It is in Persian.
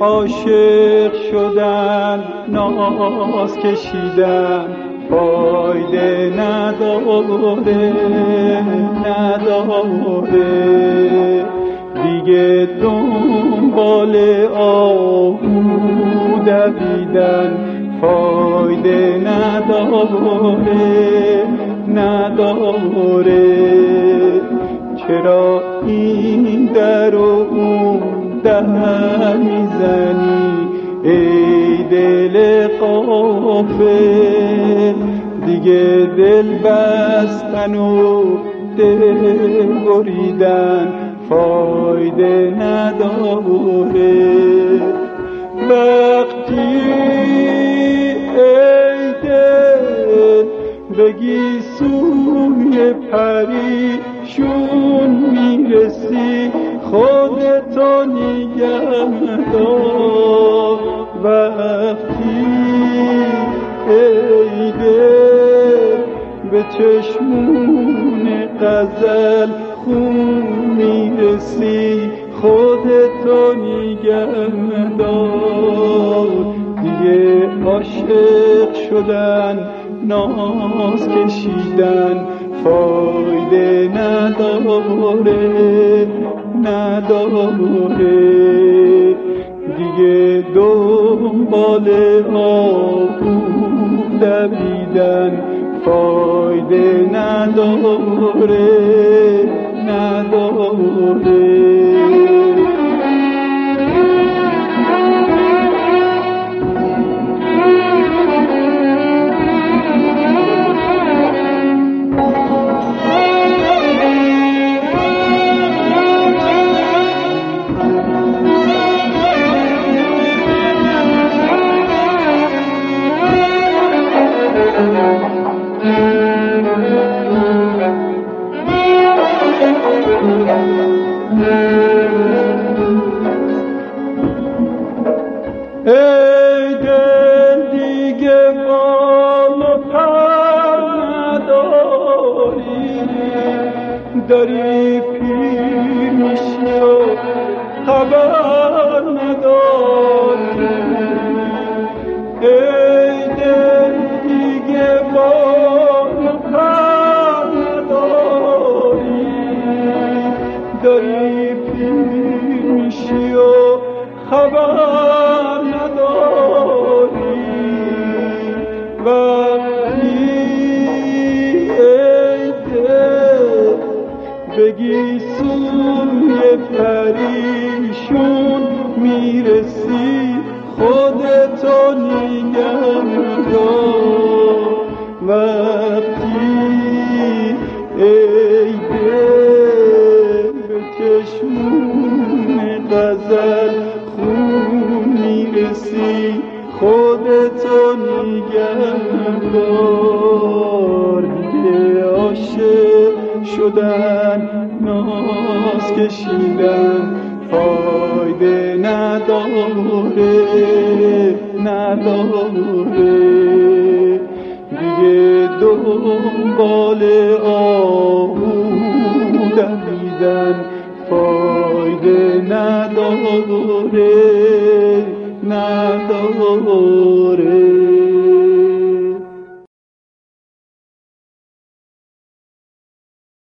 عاشق شدن ناز کشیدن فایده نداره نداره. دیگه دنبال آهو دویدن فایده نداره نداره. چرا این در و اون در می‌زنی ای دل قافل. دیگه دل بستن و دل بریدن فایده نداره. وقتی ای دل بگی سوی پریشون می‌رسی خودتو نگه دار وقتی ای به چشمون غزل خون می‌رسی خودتو نگه دار دیگه عاشق شدن ناز کشیدن فایده نداره. نداره دیگه دنبال آبو دویدن فایده نداره. داری پیر میشی و خبر نداری. ای دل دیگه بال و پر نداری. داری پیر میشی و خبر بگی سوی پریشون می‌رسی خودتو نگه دار. وقتی ای به چشمون غزل خون می‌رسی خودتو نگه دار. شدن ناز کشیدن فایده نداره نداره. دیگه دنبال آهو دویدن فایده نداره نداره.